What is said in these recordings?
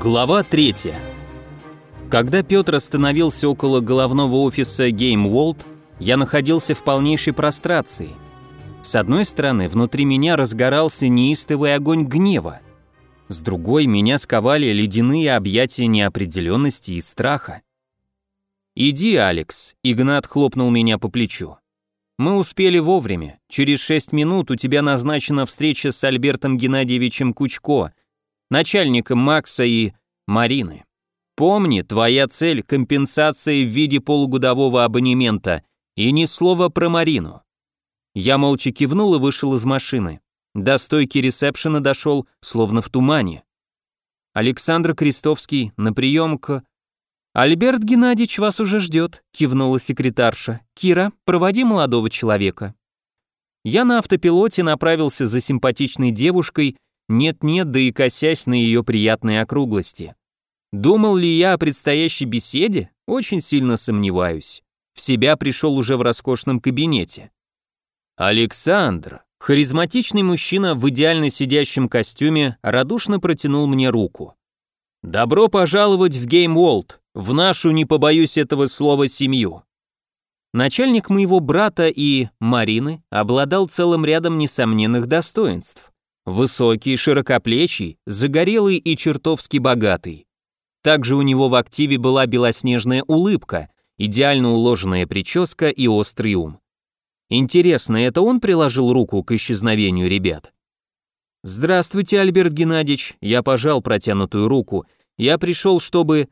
Глава 3. Когда Петр остановился около головного офиса Game World, я находился в полнейшей прострации. С одной стороны, внутри меня разгорался неистовый огонь гнева. С другой, меня сковали ледяные объятия неопределенности и страха. «Иди, Алекс», — Игнат хлопнул меня по плечу. «Мы успели вовремя. Через шесть минут у тебя назначена встреча с Альбертом Геннадьевичем Кучко, начальником Макса и Марины. Помни, твоя цель – компенсация в виде полугодового абонемента, и ни слова про Марину. Я молча кивнул и вышел из машины. До стойки ресепшена дошел, словно в тумане. Александр Крестовский на прием к... «Альберт Геннадьевич вас уже ждет», — кивнула секретарша. «Кира, проводи молодого человека». Я на автопилоте направился за симпатичной девушкой нет-нет, да и косясь на ее приятные округлости. Думал ли я о предстоящей беседе? Очень сильно сомневаюсь. В себя пришел уже в роскошном кабинете. Александр, харизматичный мужчина в идеально сидящем костюме, радушно протянул мне руку. «Добро пожаловать в Game World, в нашу, не побоюсь этого слова, семью». Начальник моего брата и Марины обладал целым рядом несомненных достоинств. Высокий, широкоплечий, загорелый и чертовски богатый. Также у него в активе была белоснежная улыбка, идеально уложенная прическа и острый ум. Интересно, это он приложил руку к исчезновению ребят? «Здравствуйте, Альберт Геннадьевич», я пожал протянутую руку. «Я пришел, чтобы...»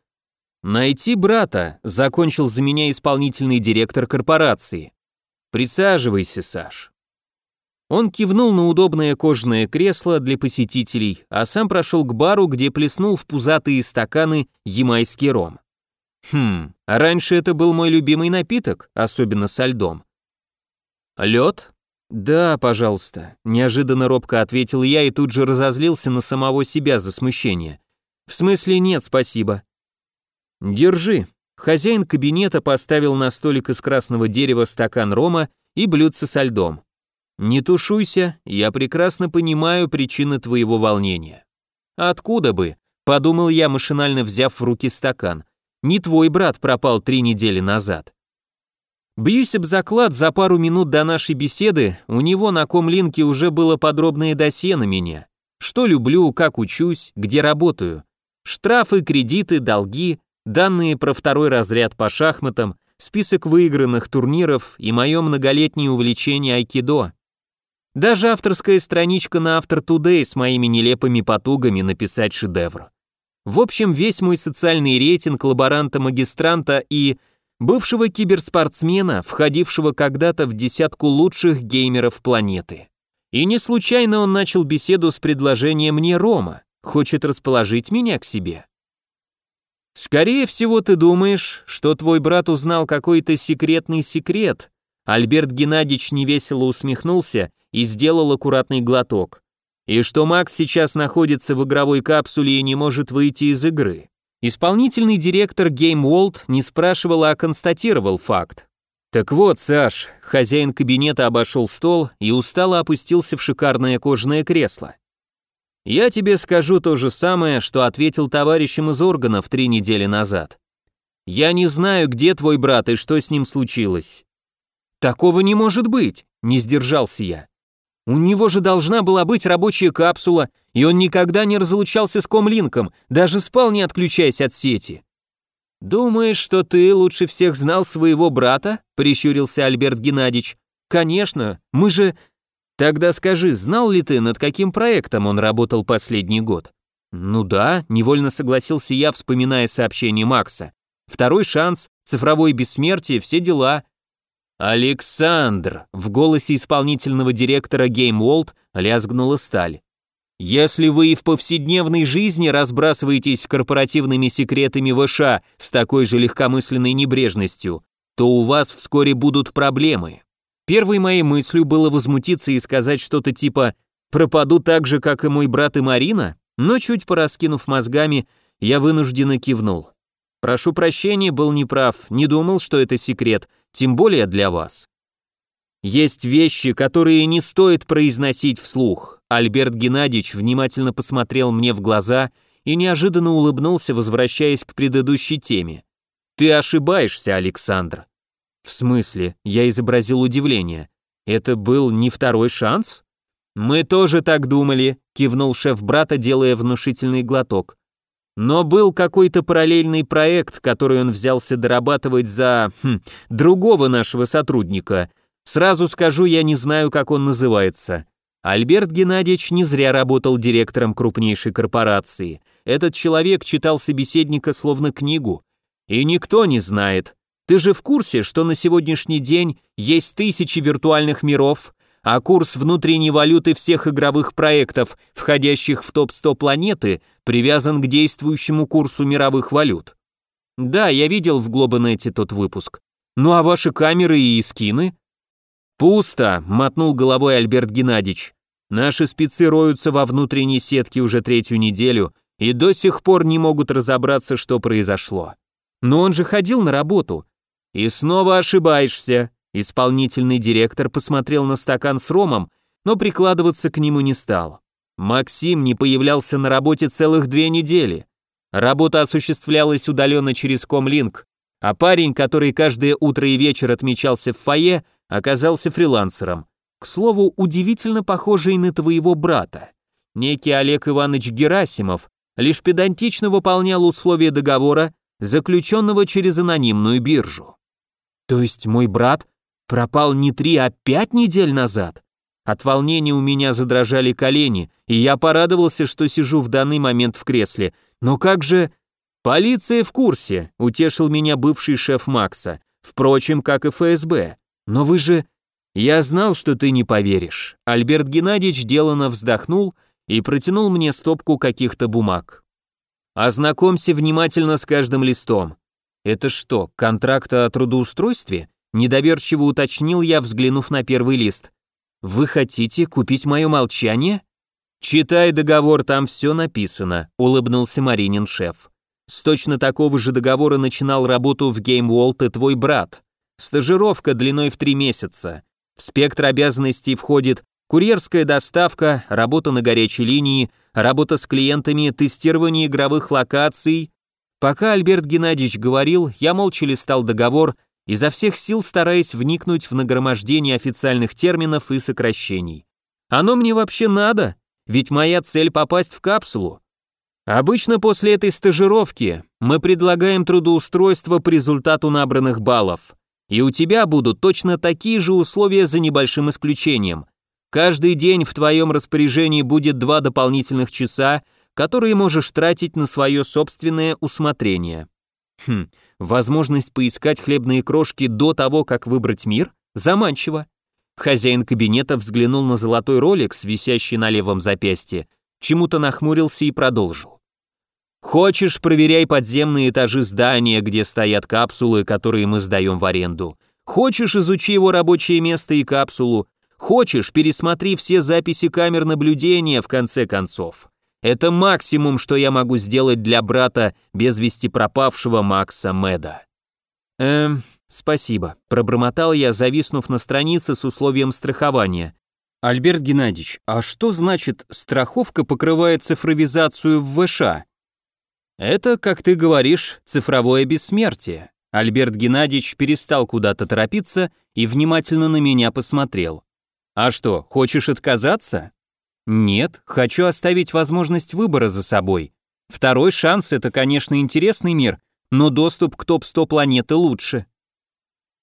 «Найти брата», — закончил за меня исполнительный директор корпорации. «Присаживайся, Саш». Он кивнул на удобное кожаное кресло для посетителей, а сам прошел к бару, где плеснул в пузатые стаканы ямайский ром. Хм, а раньше это был мой любимый напиток, особенно со льдом. Лед? Да, пожалуйста, неожиданно робко ответил я и тут же разозлился на самого себя за смущение. В смысле нет, спасибо. Держи. Хозяин кабинета поставил на столик из красного дерева стакан рома и блюдце со льдом. Не тушуйся, я прекрасно понимаю причины твоего волнения. Откуда бы? Подумал я, машинально взяв в руки стакан. Не твой брат пропал три недели назад. Бьюсь об заклад, за пару минут до нашей беседы у него на комлинке уже было подробное досье на меня. Что люблю, как учусь, где работаю. Штрафы, кредиты, долги, данные про второй разряд по шахматам, список выигранных турниров и мое многолетнее увлечение айкидо. Даже авторская страничка на Автор Today с моими нелепыми потугами написать шедевр. В общем, весь мой социальный рейтинг лаборанта-магистранта и бывшего киберспортсмена, входившего когда-то в десятку лучших геймеров планеты. И не случайно он начал беседу с предложением мне Рома, хочет расположить меня к себе. Скорее всего, ты думаешь, что твой брат узнал какой-то секретный секрет, Альберт Геннадьевич невесело усмехнулся и сделал аккуратный глоток. И что Макс сейчас находится в игровой капсуле и не может выйти из игры. Исполнительный директор Game World не спрашивал, а констатировал факт. Так вот, Саш, хозяин кабинета обошел стол и устало опустился в шикарное кожаное кресло. Я тебе скажу то же самое, что ответил товарищам из органов три недели назад. Я не знаю, где твой брат и что с ним случилось. «Такого не может быть!» – не сдержался я. «У него же должна была быть рабочая капсула, и он никогда не разлучался с комлинком, даже спал, не отключаясь от сети». «Думаешь, что ты лучше всех знал своего брата?» – прищурился Альберт Геннадьевич. «Конечно, мы же...» «Тогда скажи, знал ли ты, над каким проектом он работал последний год?» «Ну да», – невольно согласился я, вспоминая сообщение Макса. «Второй шанс, цифровое бессмертие, все дела. «Александр!» — в голосе исполнительного директора Game World лязгнула сталь. «Если вы и в повседневной жизни разбрасываетесь корпоративными секретами ВШ с такой же легкомысленной небрежностью, то у вас вскоре будут проблемы». Первой моей мыслью было возмутиться и сказать что-то типа «пропаду так же, как и мой брат и Марина», но чуть пораскинув мозгами, я вынужденно кивнул. Прошу прощения, был неправ, не думал, что это секрет, тем более для вас. Есть вещи, которые не стоит произносить вслух. Альберт Геннадьевич внимательно посмотрел мне в глаза и неожиданно улыбнулся, возвращаясь к предыдущей теме. «Ты ошибаешься, Александр». «В смысле?» – я изобразил удивление. «Это был не второй шанс?» «Мы тоже так думали», – кивнул шеф брата, делая внушительный глоток. Но был какой-то параллельный проект, который он взялся дорабатывать за... Хм, другого нашего сотрудника. Сразу скажу, я не знаю, как он называется. Альберт Геннадьевич не зря работал директором крупнейшей корпорации. Этот человек читал собеседника словно книгу. И никто не знает. Ты же в курсе, что на сегодняшний день есть тысячи виртуальных миров, а курс внутренней валюты всех игровых проектов, входящих в топ-100 планеты, привязан к действующему курсу мировых валют. Да, я видел в Глобанете тот выпуск. Ну а ваши камеры и скины? Пусто, мотнул головой Альберт Геннадьевич. Наши спецы роются во внутренней сетке уже третью неделю и до сих пор не могут разобраться, что произошло. Но он же ходил на работу. И снова ошибаешься, Исполнительный директор посмотрел на стакан с ромом, но прикладываться к нему не стал. Максим не появлялся на работе целых две недели. Работа осуществлялась удаленно через Комлинк, а парень, который каждое утро и вечер отмечался в фойе, оказался фрилансером. К слову, удивительно похожий на твоего брата. Некий Олег Иванович Герасимов лишь педантично выполнял условия договора, заключенного через анонимную биржу. То есть мой брат Пропал не три, а пять недель назад. От волнения у меня задрожали колени, и я порадовался, что сижу в данный момент в кресле. Но как же... Полиция в курсе, утешил меня бывший шеф Макса. Впрочем, как и ФСБ. Но вы же... Я знал, что ты не поверишь. Альберт Геннадьевич делано вздохнул и протянул мне стопку каких-то бумаг. Ознакомься внимательно с каждым листом. Это что, контракт о трудоустройстве? Недоверчиво уточнил я, взглянув на первый лист. «Вы хотите купить мое молчание?» «Читай договор, там все написано», — улыбнулся Маринин шеф. «С точно такого же договора начинал работу в Game World и твой брат. Стажировка длиной в три месяца. В спектр обязанностей входит курьерская доставка, работа на горячей линии, работа с клиентами, тестирование игровых локаций». Пока Альберт Геннадьевич говорил, я молча листал договор, изо всех сил стараясь вникнуть в нагромождение официальных терминов и сокращений. Оно мне вообще надо, ведь моя цель попасть в капсулу. Обычно после этой стажировки мы предлагаем трудоустройство по результату набранных баллов. И у тебя будут точно такие же условия за небольшим исключением. Каждый день в твоем распоряжении будет два дополнительных часа, которые можешь тратить на свое собственное усмотрение. Хм, возможность поискать хлебные крошки до того, как выбрать мир, заманчиво. Хозяин кабинета взглянул на золотой роликс, висящий на левом запястье, чему-то нахмурился и продолжил. Хочешь, проверяй подземные этажи здания, где стоят капсулы, которые мы сдаем в аренду. Хочешь, изучи его рабочее место и капсулу. Хочешь, пересмотри все записи камер наблюдения, в конце концов. Это максимум, что я могу сделать для брата без вести пропавшего Макса Мэда. Эм, спасибо, пробормотал я, зависнув на странице с условием страхования. Альберт Геннадьевич, а что значит страховка покрывает цифровизацию в ВШ? Это, как ты говоришь, цифровое бессмертие. Альберт Геннадьевич перестал куда-то торопиться и внимательно на меня посмотрел. А что, хочешь отказаться? Нет, хочу оставить возможность выбора за собой. Второй шанс — это, конечно, интересный мир, но доступ к топ-100 планеты лучше.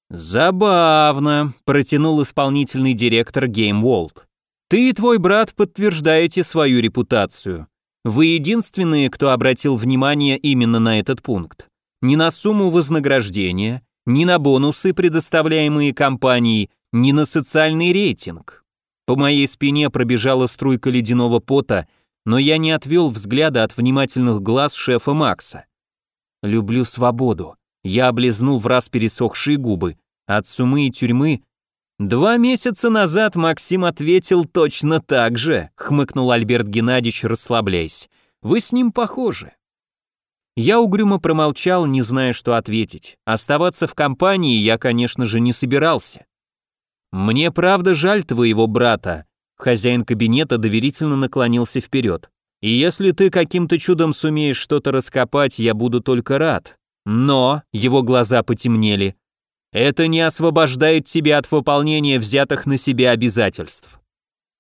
Забавно, протянул исполнительный директор Game World. Ты и твой брат подтверждаете свою репутацию. Вы единственные, кто обратил внимание именно на этот пункт. Ни на сумму вознаграждения, ни на бонусы, предоставляемые компанией, ни на социальный рейтинг. По моей спине пробежала струйка ледяного пота, но я не отвел взгляда от внимательных глаз шефа Макса. «Люблю свободу». Я облизнул в раз пересохшие губы. От сумы и тюрьмы «Два месяца назад Максим ответил точно так же», — хмыкнул Альберт Геннадьевич, расслабляясь. «Вы с ним похожи». Я угрюмо промолчал, не зная, что ответить. Оставаться в компании я, конечно же, не собирался. «Мне правда жаль твоего брата», Хозяин кабинета доверительно наклонился вперед. И если ты каким-то чудом сумеешь что-то раскопать, я буду только рад. Но, его глаза потемнели, это не освобождает тебя от выполнения взятых на себя обязательств.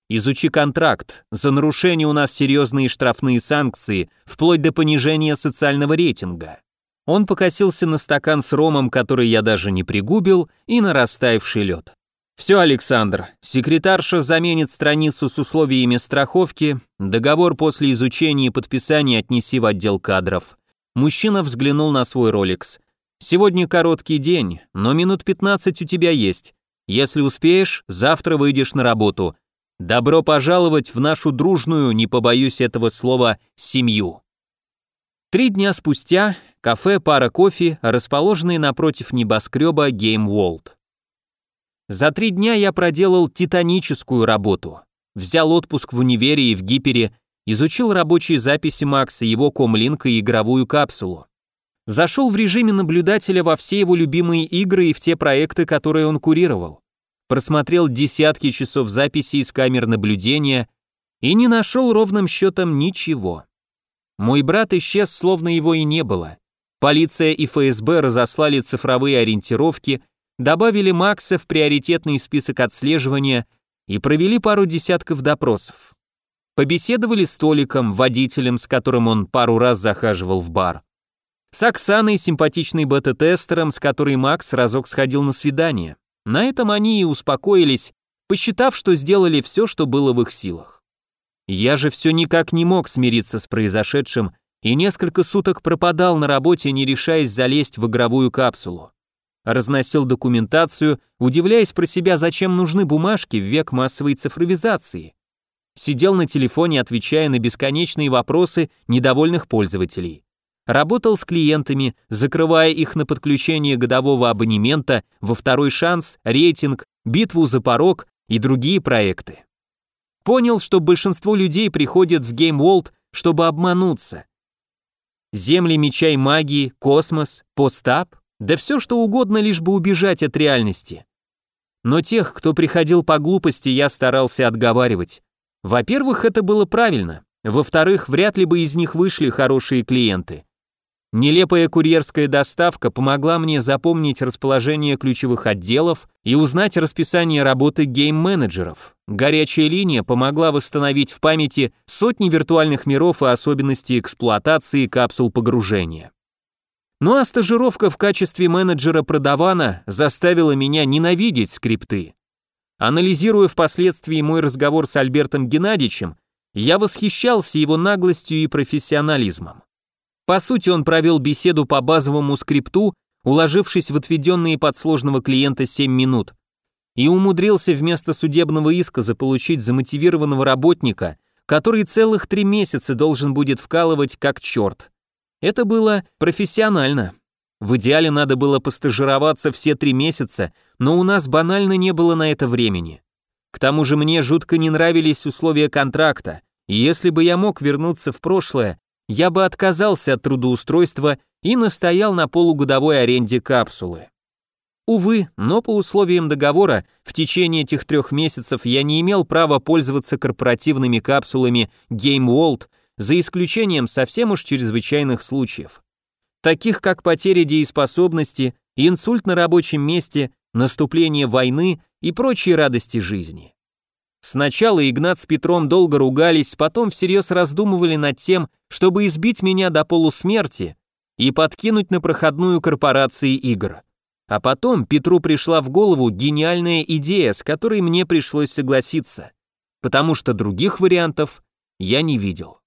Изучи контракт. За нарушение у нас серьезные штрафные санкции, вплоть до понижения социального рейтинга. Он покосился на стакан с ромом, который я даже не пригубил, и на растаявший лед. «Все, Александр, секретарша заменит страницу с условиями страховки, договор после изучения и подписания отнеси в отдел кадров». Мужчина взглянул на свой роликс. «Сегодня короткий день, но минут 15 у тебя есть. Если успеешь, завтра выйдешь на работу. Добро пожаловать в нашу дружную, не побоюсь этого слова, семью». Три дня спустя кафе «Пара кофе», расположенные напротив небоскреба Game World. За три дня я проделал титаническую работу. Взял отпуск в универе и в Гипере, изучил рабочие записи Макса, его комлинк и игровую капсулу. Зашел в режиме наблюдателя во все его любимые игры и в те проекты, которые он курировал. Просмотрел десятки часов записей из камер наблюдения и не нашел ровным счетом ничего. Мой брат исчез, словно его и не было. Полиция и ФСБ разослали цифровые ориентировки – добавили Макса в приоритетный список отслеживания и провели пару десятков допросов. Побеседовали с Толиком, водителем, с которым он пару раз захаживал в бар. С Оксаной, симпатичной бета-тестером, с которой Макс разок сходил на свидание. На этом они и успокоились, посчитав, что сделали все, что было в их силах. Я же все никак не мог смириться с произошедшим и несколько суток пропадал на работе, не решаясь залезть в игровую капсулу разносил документацию, удивляясь про себя, зачем нужны бумажки в век массовой цифровизации. Сидел на телефоне, отвечая на бесконечные вопросы недовольных пользователей. Работал с клиентами, закрывая их на подключение годового абонемента, во второй шанс, рейтинг, битву за порог и другие проекты. Понял, что большинство людей приходят в Game World, чтобы обмануться. Земли меча и магии, космос, постап да все что угодно, лишь бы убежать от реальности. Но тех, кто приходил по глупости, я старался отговаривать. Во-первых, это было правильно. Во-вторых, вряд ли бы из них вышли хорошие клиенты. Нелепая курьерская доставка помогла мне запомнить расположение ключевых отделов и узнать расписание работы гейм-менеджеров. Горячая линия помогла восстановить в памяти сотни виртуальных миров и особенности эксплуатации капсул погружения. Ну а стажировка в качестве менеджера продавана заставила меня ненавидеть скрипты. Анализируя впоследствии мой разговор с Альбертом Геннадьевичем, я восхищался его наглостью и профессионализмом. По сути, он провел беседу по базовому скрипту, уложившись в отведенные под сложного клиента 7 минут, и умудрился вместо судебного иска заполучить замотивированного работника, который целых три месяца должен будет вкалывать как черт. Это было профессионально. В идеале надо было постажироваться все три месяца, но у нас банально не было на это времени. К тому же мне жутко не нравились условия контракта, и если бы я мог вернуться в прошлое, я бы отказался от трудоустройства и настоял на полугодовой аренде капсулы. Увы, но по условиям договора в течение этих трех месяцев я не имел права пользоваться корпоративными капсулами Game World за исключением совсем уж чрезвычайных случаев, таких как потеря дееспособности, инсульт на рабочем месте, наступление войны и прочие радости жизни. Сначала Игнат с Петром долго ругались, потом всерьез раздумывали над тем, чтобы избить меня до полусмерти и подкинуть на проходную корпорации игр. А потом Петру пришла в голову гениальная идея, с которой мне пришлось согласиться, потому что других вариантов я не видел.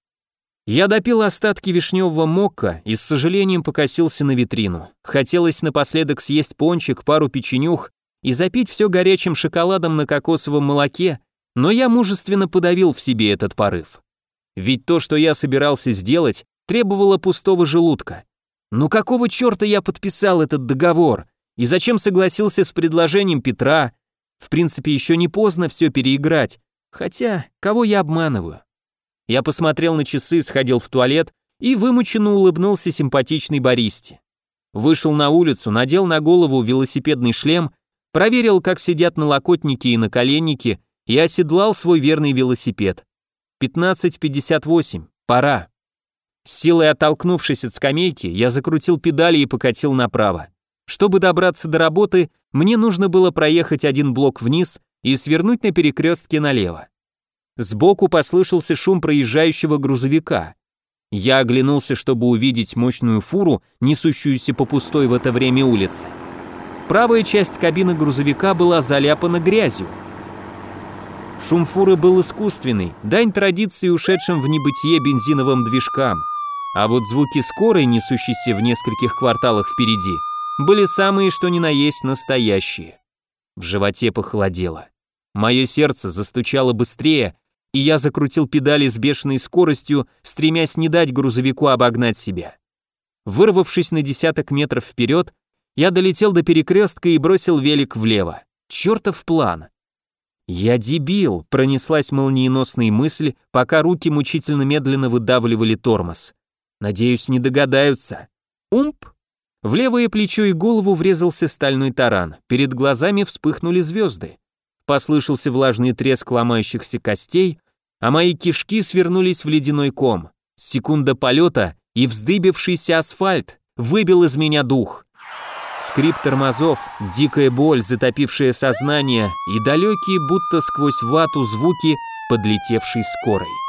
Я допил остатки вишневого мокка и с сожалением покосился на витрину. Хотелось напоследок съесть пончик, пару печенюх и запить все горячим шоколадом на кокосовом молоке, но я мужественно подавил в себе этот порыв. Ведь то, что я собирался сделать, требовало пустого желудка. Ну какого черта я подписал этот договор? И зачем согласился с предложением Петра? В принципе, еще не поздно все переиграть. Хотя, кого я обманываю? Я посмотрел на часы, сходил в туалет и вымученно улыбнулся симпатичной баристе. Вышел на улицу, надел на голову велосипедный шлем, проверил, как сидят налокотники и наколенники, и оседлал свой верный велосипед. 15.58. Пора. силой оттолкнувшись от скамейки, я закрутил педали и покатил направо. Чтобы добраться до работы, мне нужно было проехать один блок вниз и свернуть на перекрестке налево. Сбоку послышался шум проезжающего грузовика. Я оглянулся, чтобы увидеть мощную фуру, несущуюся по пустой в это время улице. Правая часть кабины грузовика была заляпана грязью. Шум фуры был искусственный, дань традиции ушедшим в небытие бензиновым движкам. А вот звуки скорой, несущейся в нескольких кварталах впереди, были самые что ни на есть настоящие. В животе похолодело. Мое сердце застучало быстрее, и я закрутил педали с бешеной скоростью, стремясь не дать грузовику обогнать себя. Вырвавшись на десяток метров вперед, я долетел до перекрестка и бросил велик влево. Чертов план. «Я дебил», — пронеслась молниеносная мысль, пока руки мучительно медленно выдавливали тормоз. «Надеюсь, не догадаются». Умп! В левое плечо и голову врезался стальной таран, перед глазами вспыхнули звезды. Послышался влажный треск ломающихся костей, а мои кишки свернулись в ледяной ком. Секунда полета, и вздыбившийся асфальт выбил из меня дух. Скрип тормозов, дикая боль, затопившая сознание и далекие, будто сквозь вату звуки, подлетевшей скорой.